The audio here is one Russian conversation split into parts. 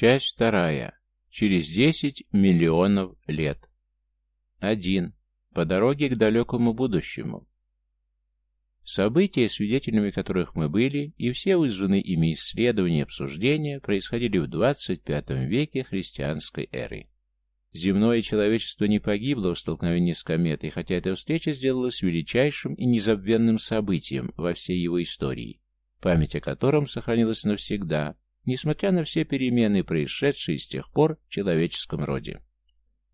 Часть вторая. Через 10 миллионов лет. 1. По дороге к далекому будущему. События, свидетелями которых мы были, и все вызванные ими исследования и обсуждения происходили в 25 веке христианской эры. Земное человечество не погибло в столкновении с кометой, хотя эта встреча сделалась величайшим и незабвенным событием во всей его истории, память о котором сохранилась навсегда, несмотря на все перемены, происшедшие с тех пор в человеческом роде.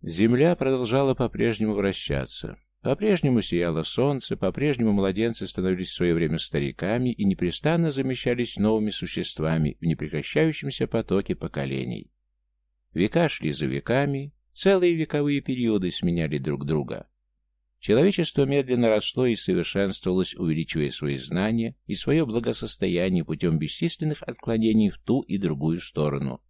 Земля продолжала по-прежнему вращаться. По-прежнему сияло солнце, по-прежнему младенцы становились в свое время стариками и непрестанно замещались новыми существами в непрекращающемся потоке поколений. Века шли за веками, целые вековые периоды сменяли друг друга. Человечество медленно росло и совершенствовалось, увеличивая свои знания и свое благосостояние путем бесчисленных отклонений в ту и другую сторону,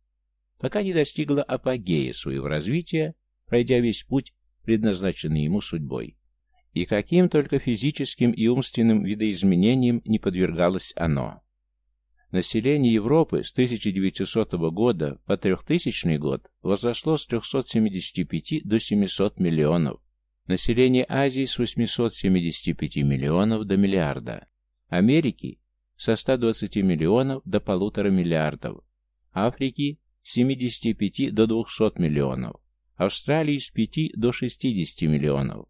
пока не достигло апогея своего развития, пройдя весь путь, предназначенный ему судьбой. И каким только физическим и умственным видоизменениям не подвергалось оно. Население Европы с 1900 года по 3000 год возросло с 375 до 700 миллионов, Население Азии с 875 миллионов до миллиарда. Америки со 120 миллионов до полутора миллиардов. Африки с 75 до 200 миллионов. Австралии с 5 до 60 миллионов.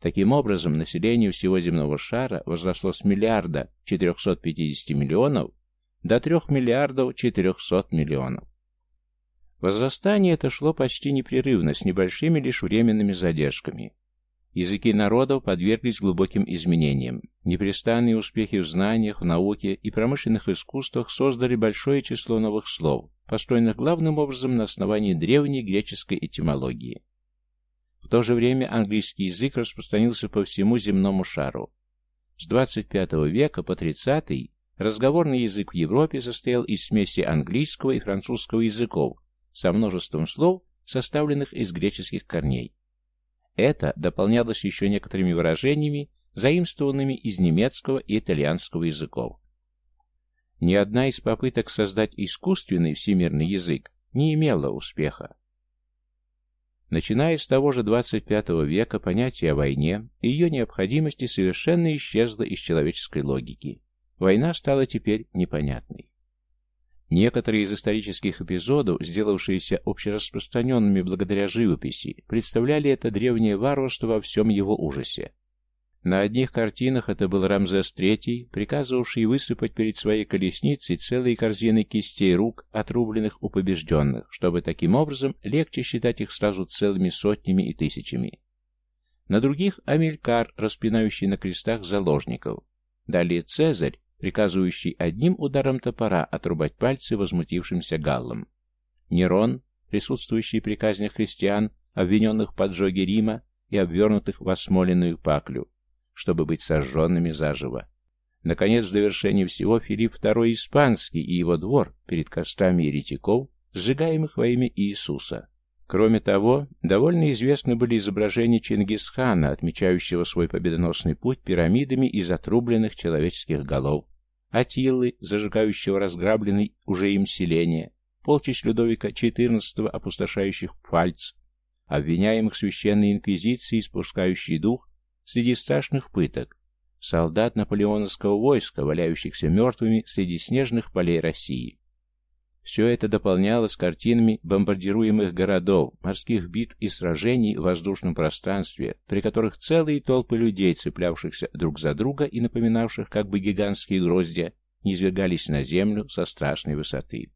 Таким образом, население всего земного шара возросло с миллиарда 450 миллионов до 3 миллиардов 400 миллионов. Возрастание это шло почти непрерывно, с небольшими лишь временными задержками. Языки народов подверглись глубоким изменениям. Непрестанные успехи в знаниях, в науке и промышленных искусствах создали большое число новых слов, построенных главным образом на основании древней греческой этимологии. В то же время английский язык распространился по всему земному шару. С 25 века по 30 разговорный язык в Европе состоял из смеси английского и французского языков, со множеством слов, составленных из греческих корней. Это дополнялось еще некоторыми выражениями, заимствованными из немецкого и итальянского языков. Ни одна из попыток создать искусственный всемирный язык не имела успеха. Начиная с того же 25 века понятие о войне и ее необходимости совершенно исчезло из человеческой логики. Война стала теперь непонятной. Некоторые из исторических эпизодов, сделавшиеся общераспространенными благодаря живописи, представляли это древнее варварство во всем его ужасе. На одних картинах это был Рамзес III, приказывавший высыпать перед своей колесницей целые корзины кистей рук, отрубленных у побежденных, чтобы таким образом легче считать их сразу целыми сотнями и тысячами. На других Амелькар, распинающий на крестах заложников. Далее Цезарь, приказывающий одним ударом топора отрубать пальцы возмутившимся галлам. Нерон, присутствующий при казнях христиан, обвиненных в поджоге Рима и обвернутых в осмоленную паклю, чтобы быть сожженными заживо. Наконец, в довершение всего, Филипп II Испанский и его двор перед кострами еретиков, сжигаемых во имя Иисуса. Кроме того, довольно известны были изображения Чингисхана, отмечающего свой победоносный путь пирамидами из отрубленных человеческих голов, Атилы, зажигающего разграбленный уже им селение, полчищ Людовика XIV, опустошающих Пфальц, обвиняемых священной инквизицией, спускающий дух среди страшных пыток, солдат наполеоновского войска, валяющихся мертвыми среди снежных полей России. Все это дополнялось картинами бомбардируемых городов, морских битв и сражений в воздушном пространстве, при которых целые толпы людей, цеплявшихся друг за друга и напоминавших как бы гигантские гроздья, низвергались на землю со страшной высоты.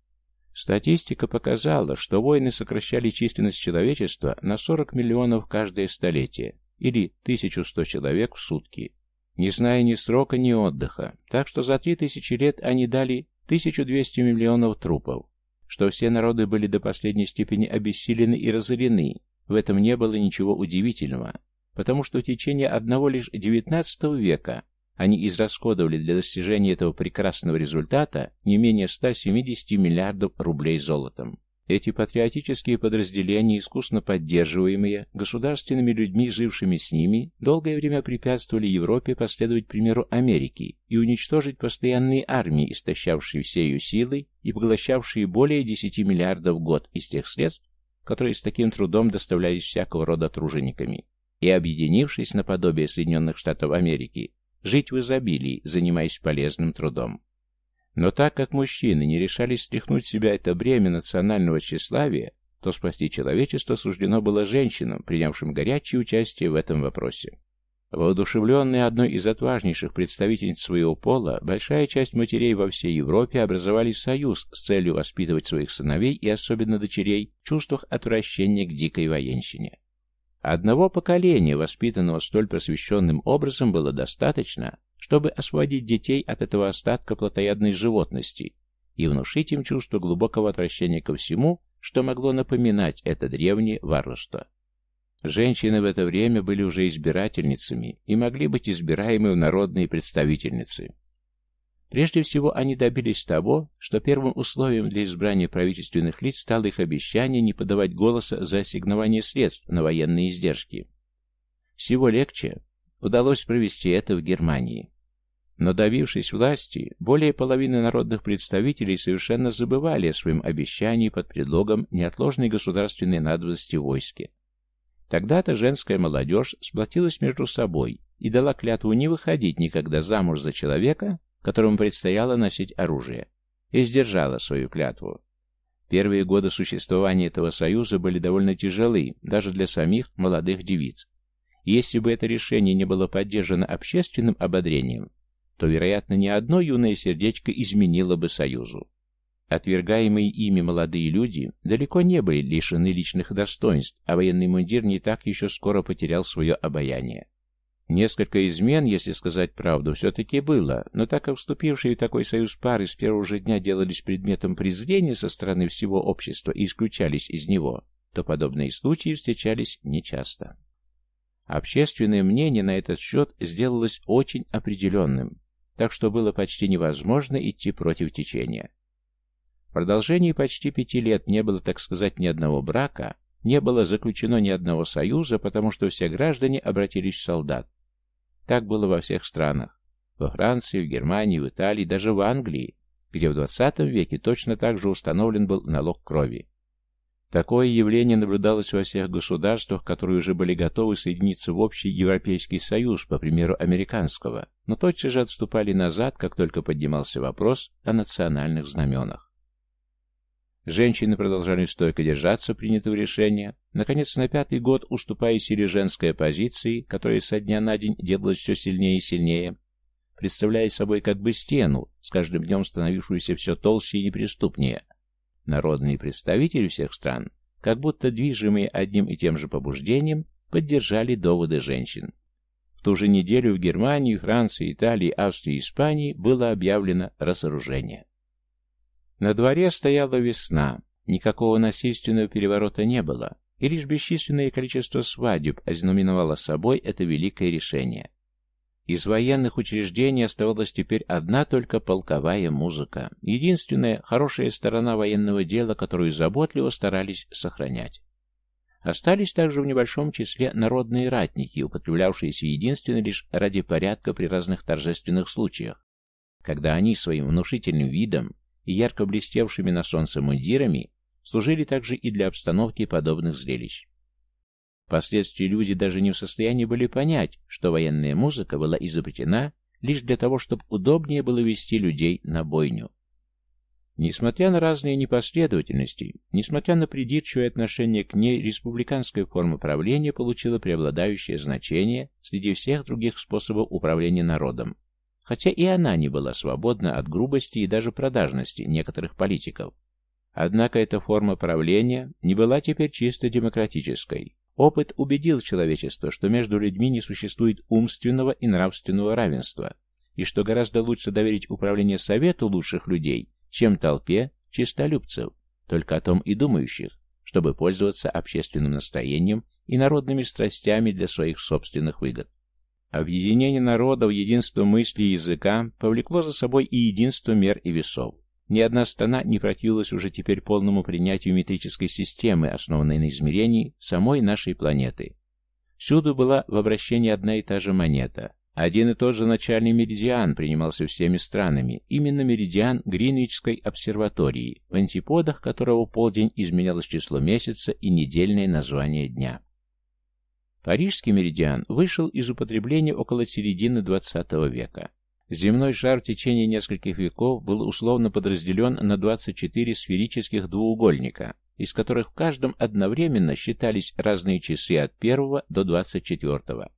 Статистика показала, что войны сокращали численность человечества на 40 миллионов каждое столетие, или 1100 человек в сутки, не зная ни срока, ни отдыха, так что за 3000 лет они дали 1200 миллионов трупов. Что все народы были до последней степени обессилены и разорены, в этом не было ничего удивительного, потому что в течение одного лишь XIX века они израсходовали для достижения этого прекрасного результата не менее 170 миллиардов рублей золотом. Эти патриотические подразделения, искусно поддерживаемые государственными людьми, жившими с ними, долгое время препятствовали Европе последовать примеру Америки и уничтожить постоянные армии, истощавшие все ее силы и поглощавшие более 10 миллиардов в год из тех средств, которые с таким трудом доставлялись всякого рода тружениками, и, объединившись наподобие Соединенных Штатов Америки, жить в изобилии, занимаясь полезным трудом. Но так как мужчины не решались стряхнуть с себя это бремя национального тщеславия, то спасти человечество суждено было женщинам, принявшим горячее участие в этом вопросе. Воодушевленные одной из отважнейших представительниц своего пола, большая часть матерей во всей Европе образовали союз с целью воспитывать своих сыновей и особенно дочерей в чувствах отвращения к дикой военщине. Одного поколения, воспитанного столь просвещенным образом, было достаточно, чтобы освободить детей от этого остатка плотоядной животности и внушить им чувство глубокого отвращения ко всему, что могло напоминать это древнее варварство. Женщины в это время были уже избирательницами и могли быть избираемы в народные представительницы. Прежде всего, они добились того, что первым условием для избрания правительственных лиц стало их обещание не подавать голоса за ассигнование средств на военные издержки. Всего легче удалось провести это в Германии. Но добившись власти, более половины народных представителей совершенно забывали о своем обещании под предлогом неотложной государственной надобности войске. Тогда-то женская молодежь сплотилась между собой и дала клятву не выходить никогда замуж за человека, которому предстояло носить оружие, и сдержала свою клятву. Первые годы существования этого союза были довольно тяжелы, даже для самих молодых девиц. И если бы это решение не было поддержано общественным ободрением, то, вероятно, ни одно юное сердечко изменило бы союзу. Отвергаемые ими молодые люди далеко не были лишены личных достоинств, а военный мундир не так еще скоро потерял свое обаяние. Несколько измен, если сказать правду, все-таки было, но так как вступившие в такой союз пары с первого же дня делались предметом презрения со стороны всего общества и исключались из него, то подобные случаи встречались нечасто. Общественное мнение на этот счет сделалось очень определенным, так что было почти невозможно идти против течения. В продолжении почти пяти лет не было, так сказать, ни одного брака, не было заключено ни одного союза, потому что все граждане обратились в солдат. Так было во всех странах. Во Франции, в Германии, в Италии, даже в Англии, где в 20 веке точно так же установлен был налог крови. Такое явление наблюдалось во всех государствах, которые уже были готовы соединиться в общий Европейский Союз, по примеру американского, но тотчас же отступали назад, как только поднимался вопрос о национальных знаменах. Женщины продолжали стойко держаться принятого решения. Наконец, на пятый год, уступая силе женской оппозиции, которая со дня на день делалась все сильнее и сильнее, представляя собой как бы стену, с каждым днем становившуюся все толще и неприступнее, Народные представители всех стран, как будто движимые одним и тем же побуждением, поддержали доводы женщин. В ту же неделю в Германии, Франции, Италии, Австрии и Испании было объявлено разоружение. На дворе стояла весна, никакого насильственного переворота не было, и лишь бесчисленное количество свадеб ознаменовало собой это великое решение. Из военных учреждений оставалась теперь одна только полковая музыка, единственная хорошая сторона военного дела, которую заботливо старались сохранять. Остались также в небольшом числе народные ратники, употреблявшиеся единственно лишь ради порядка при разных торжественных случаях, когда они своим внушительным видом и ярко блестевшими на солнце мундирами служили также и для обстановки подобных зрелищ. Впоследствии люди даже не в состоянии были понять, что военная музыка была изобретена лишь для того, чтобы удобнее было вести людей на бойню. Несмотря на разные непоследовательности, несмотря на придирчивое отношение к ней, республиканская форма правления получила преобладающее значение среди всех других способов управления народом, хотя и она не была свободна от грубости и даже продажности некоторых политиков. Однако эта форма правления не была теперь чисто демократической. Опыт убедил человечество, что между людьми не существует умственного и нравственного равенства, и что гораздо лучше доверить управление совету лучших людей, чем толпе чистолюбцев, только о том и думающих, чтобы пользоваться общественным настроением и народными страстями для своих собственных выгод. Объединение народа в единство мысли и языка повлекло за собой и единство мер и весов. Ни одна страна не противилась уже теперь полному принятию метрической системы, основанной на измерении самой нашей планеты. Всюду была в обращении одна и та же монета. Один и тот же начальный меридиан принимался всеми странами, именно меридиан Гринвичской обсерватории, в антиподах которого полдень изменялось число месяца и недельное название дня. Парижский меридиан вышел из употребления около середины XX века. Земной шар в течение нескольких веков был условно подразделен на 24 сферических двуугольника, из которых в каждом одновременно считались разные часы от 1 до 24.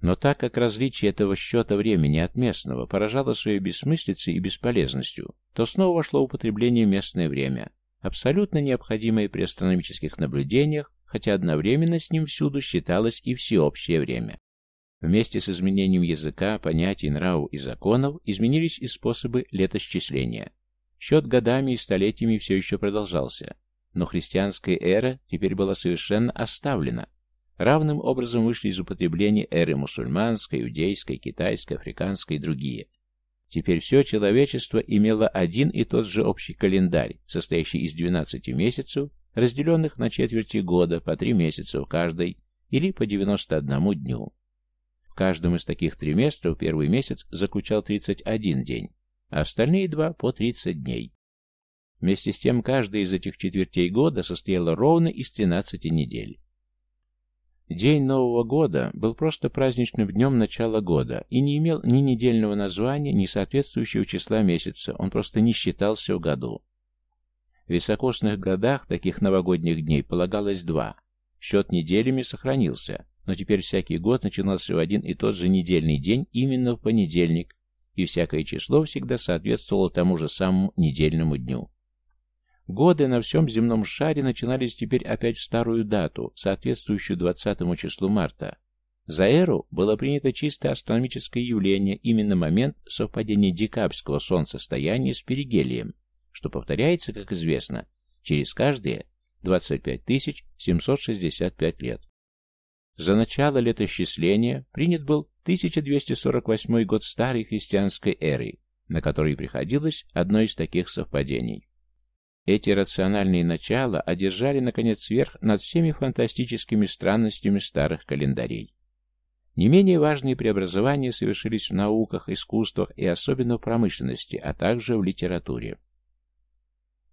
Но так как различие этого счета времени от местного поражало своей бессмыслицей и бесполезностью, то снова вошло в употребление местное время, абсолютно необходимое при астрономических наблюдениях, хотя одновременно с ним всюду считалось и всеобщее время. Вместе с изменением языка, понятий, нравов и законов изменились и способы летосчисления. Счет годами и столетиями все еще продолжался, но христианская эра теперь была совершенно оставлена, Равным образом вышли из употребления эры мусульманской, иудейской, китайской, африканской и другие. Теперь все человечество имело один и тот же общий календарь, состоящий из 12 месяцев, разделенных на четверти года по 3 месяца в каждой, или по 91 дню. В каждом из таких триместров первый месяц заключал 31 день, а остальные два по 30 дней. Вместе с тем, каждая из этих четвертей года состояла ровно из 13 недель. День Нового года был просто праздничным днем начала года и не имел ни недельного названия, ни соответствующего числа месяца, он просто не считался в году. Високосных годах таких новогодних дней полагалось два. Счет неделями сохранился, но теперь всякий год начинался в один и тот же недельный день именно в понедельник, и всякое число всегда соответствовало тому же самому недельному дню. Годы на всем земном шаре начинались теперь опять в старую дату, соответствующую 20 числу марта. За эру было принято чисто астрономическое явление, именно момент совпадения декабрьского солнцестояния с перигелием, что повторяется, как известно, через каждые 25 765 лет. За начало летосчисления принят был 1248 год старой христианской эры, на который приходилось одно из таких совпадений. Эти рациональные начала одержали, наконец, верх над всеми фантастическими странностями старых календарей. Не менее важные преобразования совершились в науках, искусствах и особенно в промышленности, а также в литературе.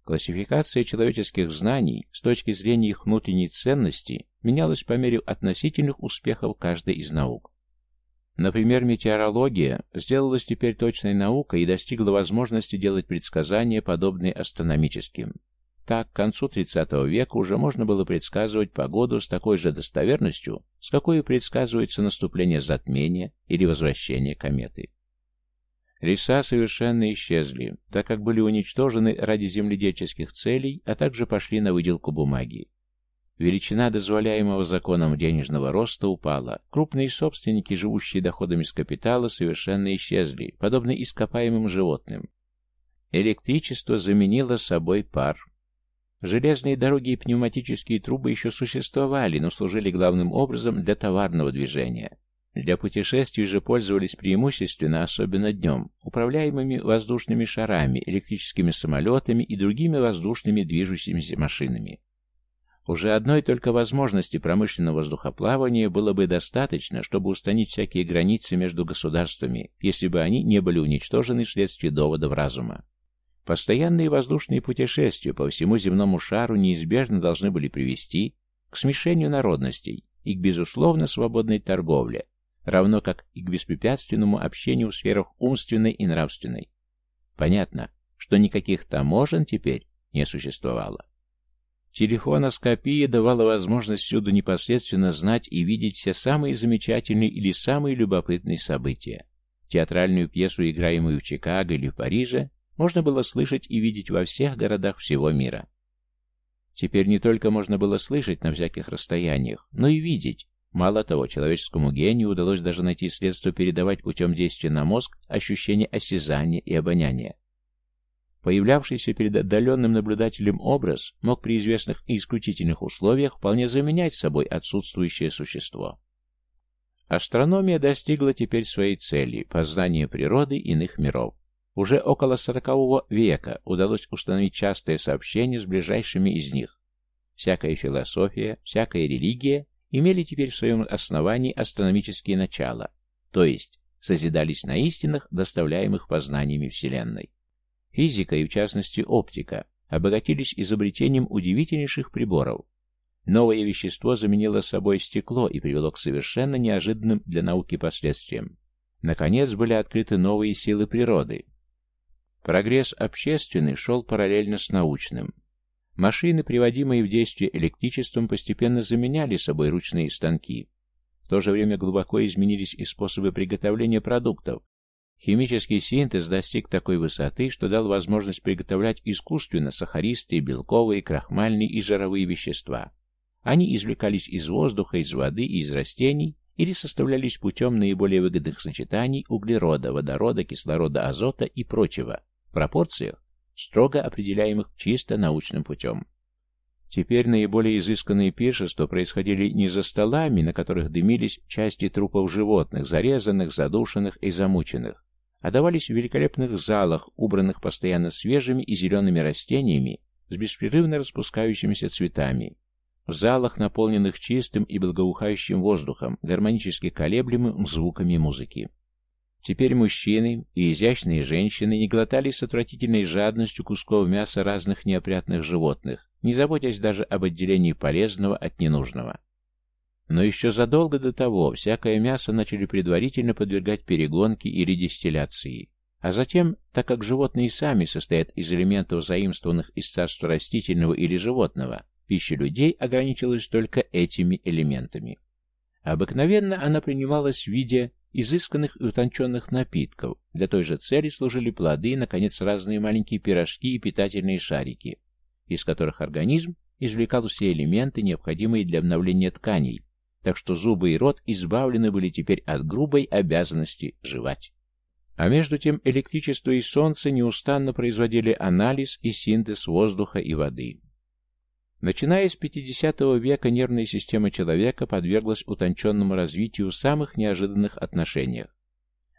Классификация человеческих знаний с точки зрения их внутренней ценности менялась по мере относительных успехов каждой из наук. Например, метеорология сделалась теперь точной наукой и достигла возможности делать предсказания, подобные астрономическим. Так, к концу 30 века уже можно было предсказывать погоду с такой же достоверностью, с какой предсказывается наступление затмения или возвращение кометы. Леса совершенно исчезли, так как были уничтожены ради земледельческих целей, а также пошли на выделку бумаги. Величина дозволяемого законом денежного роста упала. Крупные собственники, живущие доходами с капитала, совершенно исчезли, подобно ископаемым животным. Электричество заменило собой пар. Железные дороги и пневматические трубы еще существовали, но служили главным образом для товарного движения. Для путешествий же пользовались преимущественно, особенно днем, управляемыми воздушными шарами, электрическими самолетами и другими воздушными движущимися машинами. Уже одной только возможности промышленного воздухоплавания было бы достаточно, чтобы устранить всякие границы между государствами, если бы они не были уничтожены вследствие доводов разума. Постоянные воздушные путешествия по всему земному шару неизбежно должны были привести к смешению народностей и к безусловно свободной торговле, равно как и к беспрепятственному общению в сферах умственной и нравственной. Понятно, что никаких таможен теперь не существовало. Телефоноскопия давала возможность всюду непосредственно знать и видеть все самые замечательные или самые любопытные события. Театральную пьесу, играемую в Чикаго или в Париже, можно было слышать и видеть во всех городах всего мира. Теперь не только можно было слышать на всяких расстояниях, но и видеть. Мало того, человеческому гению удалось даже найти средства передавать путем действия на мозг ощущения осязания и обоняния. Появлявшийся перед отдаленным наблюдателем образ мог при известных и исключительных условиях вполне заменять собой отсутствующее существо. Астрономия достигла теперь своей цели – познания природы иных миров. Уже около сорокового века удалось установить частое сообщение с ближайшими из них. Всякая философия, всякая религия имели теперь в своем основании астрономические начала, то есть созидались на истинах, доставляемых познаниями Вселенной. Физика и, в частности, оптика обогатились изобретением удивительнейших приборов. Новое вещество заменило собой стекло и привело к совершенно неожиданным для науки последствиям. Наконец были открыты новые силы природы, Прогресс общественный шел параллельно с научным. Машины, приводимые в действие электричеством, постепенно заменяли собой ручные станки. В то же время глубоко изменились и способы приготовления продуктов. Химический синтез достиг такой высоты, что дал возможность приготовлять искусственно сахаристые, белковые, крахмальные и жировые вещества. Они извлекались из воздуха, из воды и из растений или составлялись путем наиболее выгодных сочетаний углерода, водорода, кислорода, азота и прочего, пропорциях, строго определяемых чисто научным путем. Теперь наиболее изысканные пиршества происходили не за столами, на которых дымились части трупов животных, зарезанных, задушенных и замученных, а давались в великолепных залах, убранных постоянно свежими и зелеными растениями с беспрерывно распускающимися цветами, в залах, наполненных чистым и благоухающим воздухом, гармонически колеблемым звуками музыки. Теперь мужчины и изящные женщины не глотали с отвратительной жадностью кусков мяса разных неопрятных животных, не заботясь даже об отделении полезного от ненужного. Но еще задолго до того всякое мясо начали предварительно подвергать перегонке или дистилляции. А затем, так как животные сами состоят из элементов, заимствованных из царства растительного или животного, пища людей ограничилась только этими элементами. Обыкновенно она принималась в виде изысканных и утонченных напитков. Для той же цели служили плоды и, наконец, разные маленькие пирожки и питательные шарики, из которых организм извлекал все элементы, необходимые для обновления тканей, так что зубы и рот избавлены были теперь от грубой обязанности жевать. А между тем электричество и солнце неустанно производили анализ и синтез воздуха и воды. Начиная с 50 века нервная система человека подверглась утонченному развитию в самых неожиданных отношениях.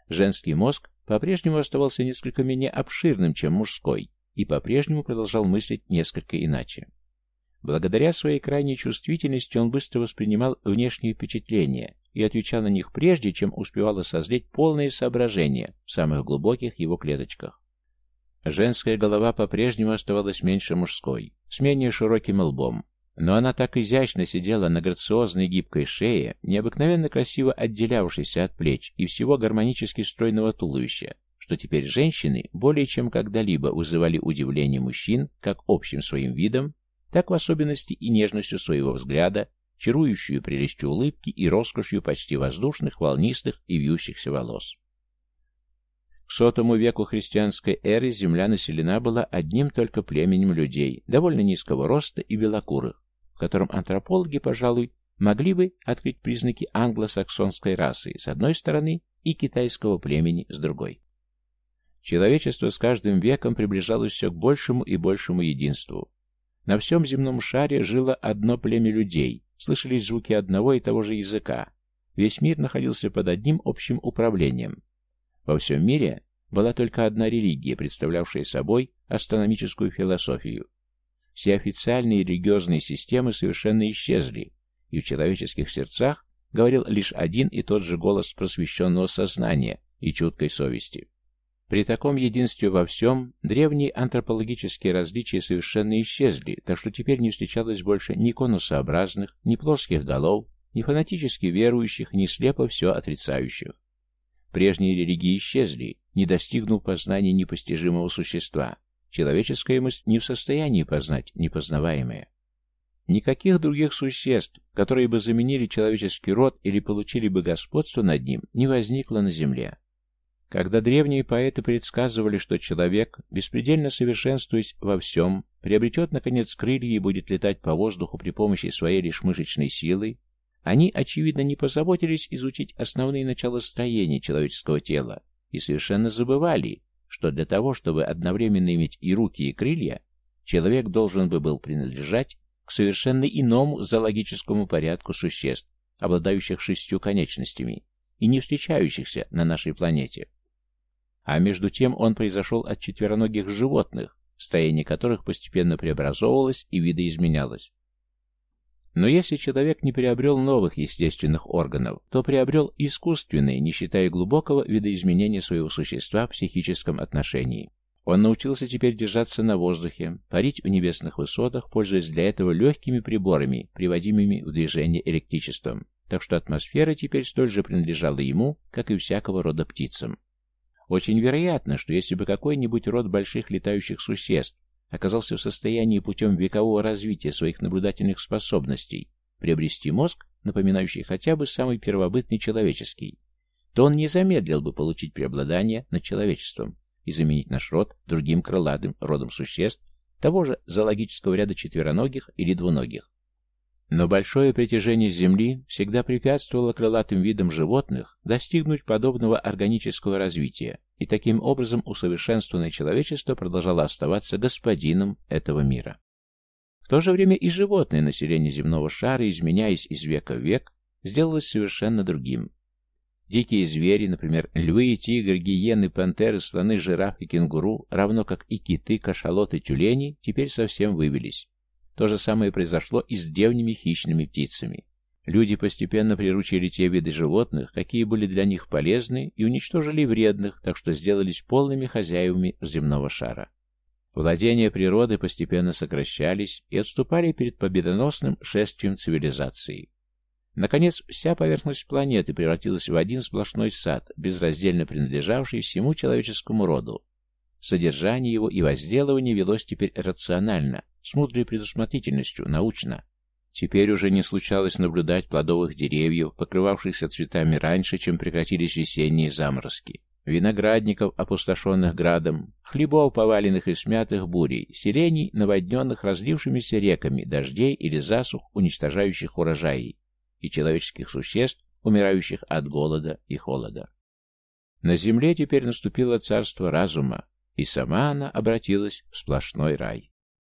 Женский мозг по-прежнему оставался несколько менее обширным, чем мужской, и по-прежнему продолжал мыслить несколько иначе. Благодаря своей крайней чувствительности он быстро воспринимал внешние впечатления и отвечал на них прежде, чем успевало созреть полное соображение в самых глубоких его клеточках. Женская голова по-прежнему оставалась меньше мужской, с менее широким лбом, но она так изящно сидела на грациозной гибкой шее, необыкновенно красиво отделявшейся от плеч и всего гармонически стройного туловища, что теперь женщины более чем когда-либо вызывали удивление мужчин как общим своим видом, так в особенности и нежностью своего взгляда, чарующую прелестью улыбки и роскошью почти воздушных, волнистых и вьющихся волос. К сотому веку христианской эры земля населена была одним только племенем людей, довольно низкого роста и белокурых, в котором антропологи, пожалуй, могли бы открыть признаки англосаксонской расы с одной стороны и китайского племени с другой. Человечество с каждым веком приближалось все к большему и большему единству. На всем земном шаре жило одно племя людей, слышались звуки одного и того же языка. Весь мир находился под одним общим управлением, во всем мире была только одна религия, представлявшая собой астрономическую философию. Все официальные религиозные системы совершенно исчезли, и в человеческих сердцах говорил лишь один и тот же голос просвещенного сознания и чуткой совести. При таком единстве во всем древние антропологические различия совершенно исчезли, так что теперь не встречалось больше ни конусообразных, ни плоских голов, ни фанатически верующих, ни слепо все отрицающих. Прежние религии исчезли, не достигнув познания непостижимого существа. Человеческая мысль не в состоянии познать непознаваемое. Никаких других существ, которые бы заменили человеческий род или получили бы господство над ним, не возникло на земле. Когда древние поэты предсказывали, что человек, беспредельно совершенствуясь во всем, приобретет, наконец, крылья и будет летать по воздуху при помощи своей лишь мышечной силы, они, очевидно, не позаботились изучить основные начала строения человеческого тела и совершенно забывали, что для того, чтобы одновременно иметь и руки, и крылья, человек должен бы был принадлежать к совершенно иному зоологическому порядку существ, обладающих шестью конечностями и не встречающихся на нашей планете. А между тем он произошел от четвероногих животных, строение которых постепенно преобразовывалось и видоизменялось. Но если человек не приобрел новых естественных органов, то приобрел искусственные, не считая глубокого видоизменения своего существа в психическом отношении. Он научился теперь держаться на воздухе, парить в небесных высотах, пользуясь для этого легкими приборами, приводимыми в движение электричеством, так что атмосфера теперь столь же принадлежала ему, как и всякого рода птицам. Очень вероятно, что если бы какой-нибудь род больших летающих существ оказался в состоянии путем векового развития своих наблюдательных способностей приобрести мозг, напоминающий хотя бы самый первобытный человеческий, то он не замедлил бы получить преобладание над человечеством и заменить наш род другим крылатым родом существ того же зоологического ряда четвероногих или двуногих. Но большое притяжение Земли всегда препятствовало крылатым видам животных достигнуть подобного органического развития, и таким образом усовершенствованное человечество продолжало оставаться господином этого мира. В то же время и животное население земного шара, изменяясь из века в век, сделалось совершенно другим. Дикие звери, например, львы, тигры, гиены, пантеры, слоны, жирафы, кенгуру, равно как и киты, кашалоты, тюлени, теперь совсем вывелись. То же самое произошло и с древними хищными птицами. Люди постепенно приручили те виды животных, какие были для них полезны, и уничтожили вредных, так что сделались полными хозяевами земного шара. Владения природы постепенно сокращались и отступали перед победоносным шествием цивилизации. Наконец, вся поверхность планеты превратилась в один сплошной сад, безраздельно принадлежавший всему человеческому роду. Содержание его и возделывание велось теперь рационально, с мудрой предусмотрительностью, научно. Теперь уже не случалось наблюдать плодовых деревьев, покрывавшихся цветами раньше, чем прекратились весенние заморозки, виноградников, опустошенных градом, хлебов, поваленных и смятых бурей, селений, наводненных разлившимися реками, дождей или засух, уничтожающих урожаи, и человеческих существ, умирающих от голода и холода. На земле теперь наступило царство разума, и сама она обратилась в сплошной рай.